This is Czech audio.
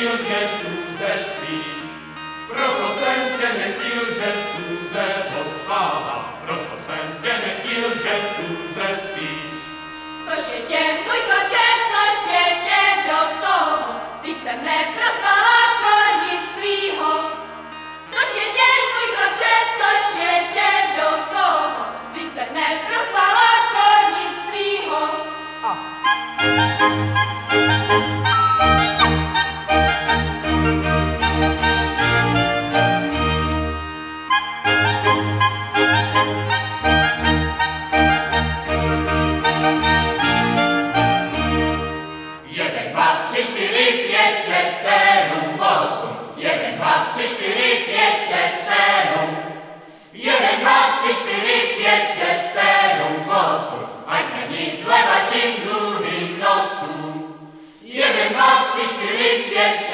nechtěl, že tůze spíš, proto jsem tě nechtěl, že tu tůze pospává. proto jsem tě nechtěl, že tůze spíš. Což je tě, můj chlapče, that